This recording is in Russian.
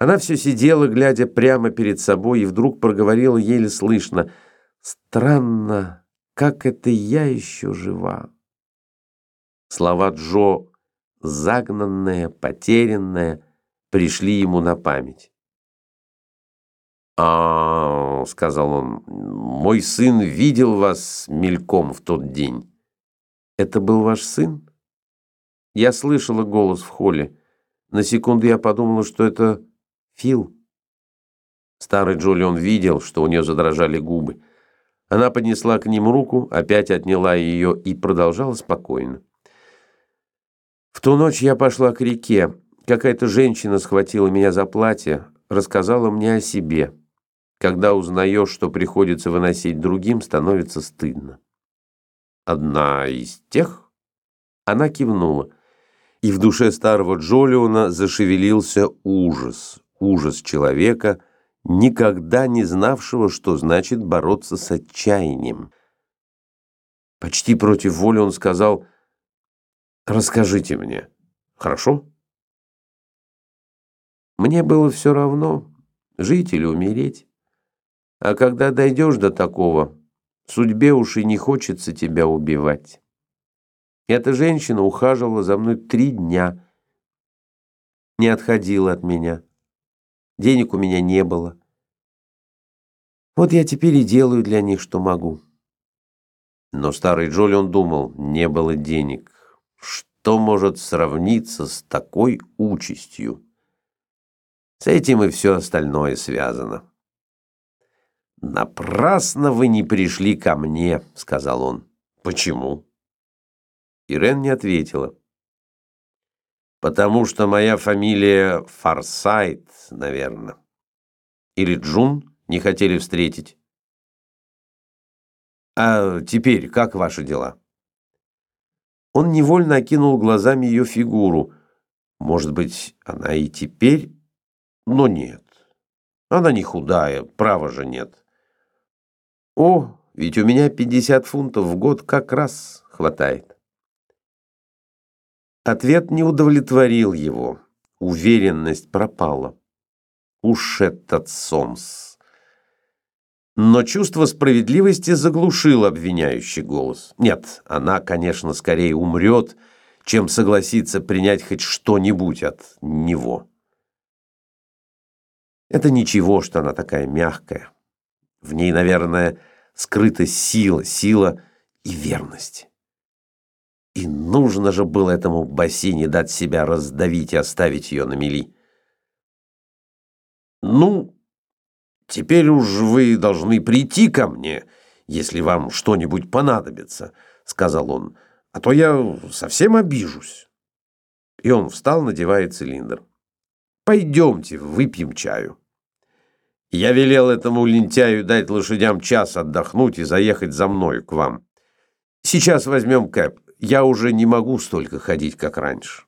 Она все сидела, глядя прямо перед собой, и вдруг проговорила еле слышно. «Странно, как это я еще жива?» Слова Джо, загнанная, потерянная, пришли ему на память. «А, — сказал он, — мой сын видел вас мельком в тот день». «Это был ваш сын?» Я слышала голос в холле. На секунду я подумала, что это Фил. Старый Джолион видел, что у нее задрожали губы. Она поднесла к ним руку, опять отняла ее и продолжала спокойно. В ту ночь я пошла к реке. Какая-то женщина схватила меня за платье, рассказала мне о себе. Когда узнаешь, что приходится выносить другим, становится стыдно. Одна из тех? Она кивнула. И в душе старого Джолиона зашевелился ужас ужас человека, никогда не знавшего, что значит бороться с отчаянием. Почти против воли он сказал «Расскажите мне, хорошо?» Мне было все равно, жить или умереть. А когда дойдешь до такого, судьбе уж и не хочется тебя убивать. Эта женщина ухаживала за мной три дня, не отходила от меня. Денег у меня не было. Вот я теперь и делаю для них, что могу. Но старый Джолион думал, не было денег. Что может сравниться с такой участью? С этим и все остальное связано. «Напрасно вы не пришли ко мне», — сказал он. «Почему?» Ирен не ответила. Потому что моя фамилия Фарсайт, наверное. Или Джун не хотели встретить. А теперь как ваши дела? Он невольно окинул глазами ее фигуру. Может быть, она и теперь? Но нет. Она не худая, права же нет. О, ведь у меня 50 фунтов в год как раз хватает. Ответ не удовлетворил его. Уверенность пропала. Уж этот Сомс. Но чувство справедливости заглушило обвиняющий голос. Нет, она, конечно, скорее умрет, чем согласится принять хоть что-нибудь от него. Это ничего, что она такая мягкая. В ней, наверное, скрыта сила, сила и верность. И нужно же было этому бассейне дать себя раздавить и оставить ее на мели. «Ну, теперь уж вы должны прийти ко мне, если вам что-нибудь понадобится», — сказал он, — «а то я совсем обижусь». И он встал, надевая цилиндр. «Пойдемте, выпьем чаю». Я велел этому лентяю дать лошадям час отдохнуть и заехать за мною к вам. Сейчас возьмем кэп. Я уже не могу столько ходить, как раньше.